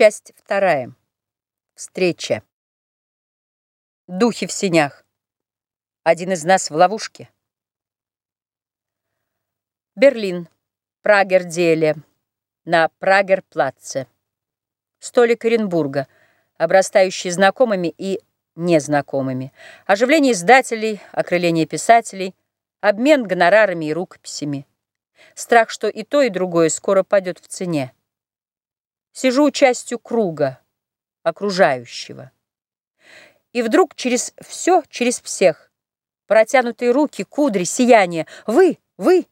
Часть вторая. Встреча. Духи в синях. Один из нас в ловушке. Берлин. Прагер-деле. На Прагер-платце. Столик Оренбурга, обрастающий знакомыми и незнакомыми. Оживление издателей, окрыление писателей, обмен гонорарами и рукописями. Страх, что и то, и другое скоро падет в цене. Сижу частью круга, окружающего. И вдруг через все, через всех, протянутые руки, кудри, сияние. Вы, вы!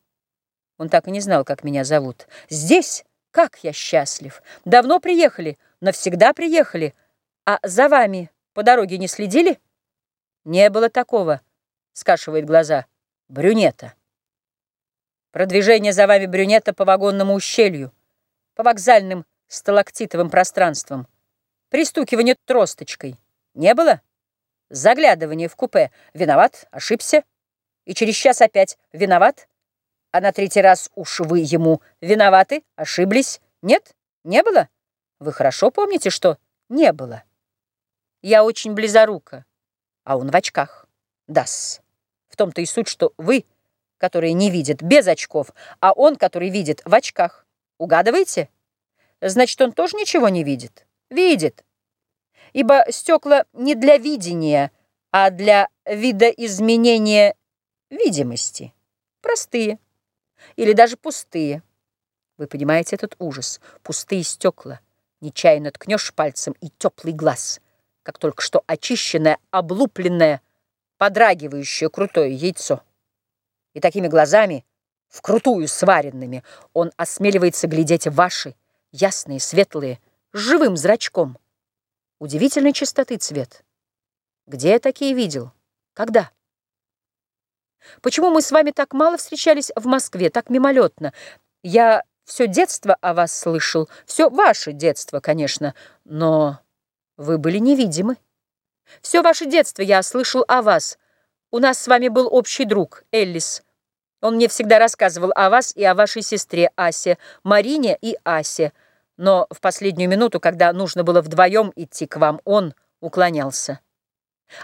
Он так и не знал, как меня зовут. Здесь? Как я счастлив! Давно приехали, навсегда приехали. А за вами по дороге не следили? Не было такого, скашивает глаза, брюнета. Продвижение за вами брюнета по вагонному ущелью, по вокзальным сталактитовым пространством. Пристукивание тросточкой. Не было? Заглядывание в купе. Виноват? Ошибся? И через час опять виноват? А на третий раз уж вы ему виноваты? Ошиблись? Нет? Не было? Вы хорошо помните, что не было? Я очень близорука, а он в очках. Дас. В том-то и суть, что вы, которые не видят без очков, а он, который видит в очках. Угадываете? Значит, он тоже ничего не видит? Видит. Ибо стекла не для видения, а для видоизменения видимости. Простые. Или даже пустые. Вы понимаете этот ужас? Пустые стекла. Нечаянно ткнешь пальцем и теплый глаз, как только что очищенное, облупленное, подрагивающее крутое яйцо. И такими глазами, вкрутую сваренными, он осмеливается глядеть ваши, ясные, светлые, с живым зрачком. Удивительной чистоты цвет. Где я такие видел? Когда? Почему мы с вами так мало встречались в Москве, так мимолетно? Я все детство о вас слышал, все ваше детство, конечно, но вы были невидимы. Все ваше детство я слышал о вас. У нас с вами был общий друг, Эллис. Он мне всегда рассказывал о вас и о вашей сестре Асе, Марине и Асе. Но в последнюю минуту, когда нужно было вдвоем идти к вам, он уклонялся.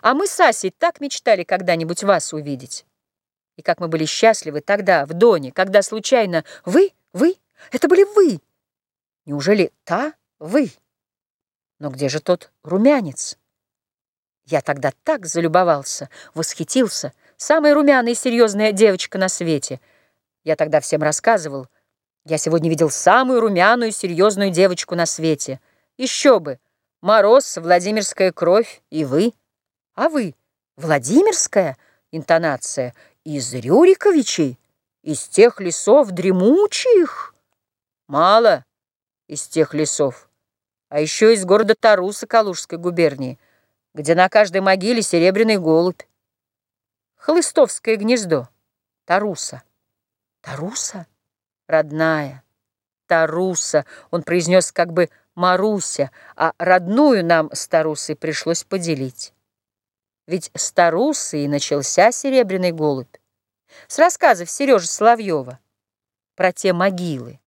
А мы с Асей так мечтали когда-нибудь вас увидеть. И как мы были счастливы тогда, в Доне, когда случайно вы, вы, это были вы. Неужели та вы? Но где же тот румянец? Я тогда так залюбовался, восхитился, Самая румяная и серьезная девочка на свете. Я тогда всем рассказывал. Я сегодня видел самую румяную и серьезную девочку на свете. Еще бы. Мороз, Владимирская кровь и вы. А вы? Владимирская? Интонация. Из Рюриковичей? Из тех лесов дремучих? Мало из тех лесов. А еще из города Таруса Калужской губернии, где на каждой могиле серебряный голубь. Хлыстовское гнездо. Таруса. Таруса? Родная. Таруса. Он произнес как бы Маруся, а родную нам с Тарусой пришлось поделить. Ведь с Тарусы и начался серебряный голубь. С рассказов Сережи Соловьева про те могилы.